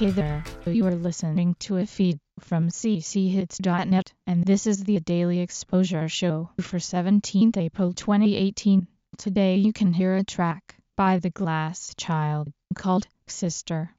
Hey there, you are listening to a feed from cchits.net, and this is the Daily Exposure Show for 17th April 2018. Today you can hear a track by The Glass Child called Sister.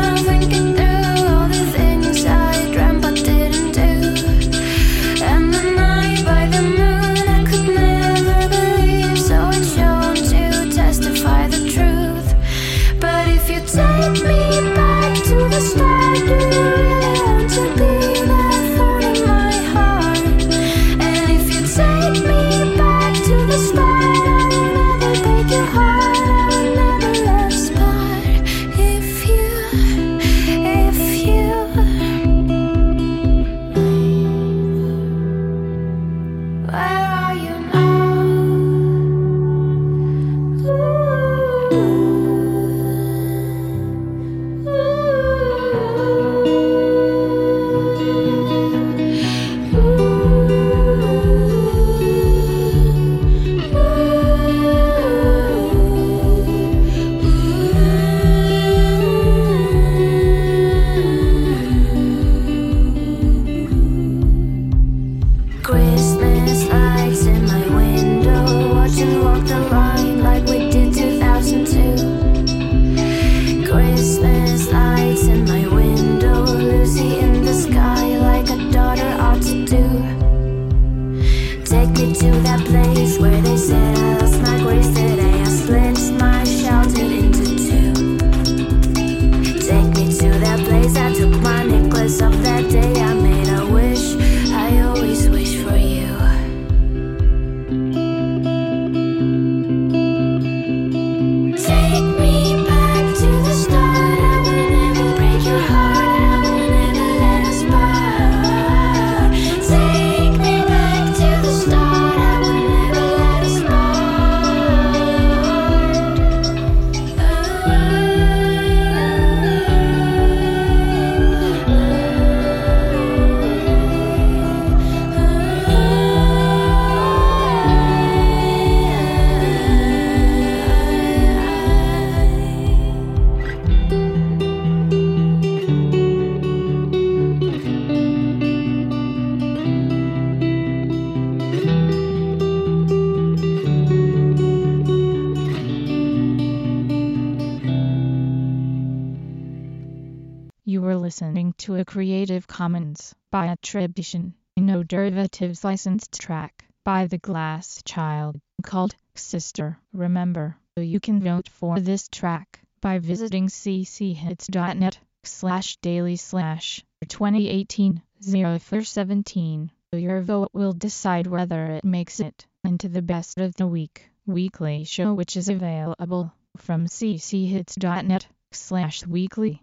I'm listening to a Creative Commons by attribution, no derivatives licensed track by The Glass Child called Sister. Remember, you can vote for this track by visiting cchits.net slash daily slash 2018 0417. Your vote will decide whether it makes it into the best of the week. Weekly show which is available from cchits.net slash weekly.